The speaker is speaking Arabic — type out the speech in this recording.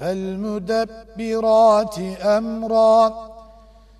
فالمدبرات أمرا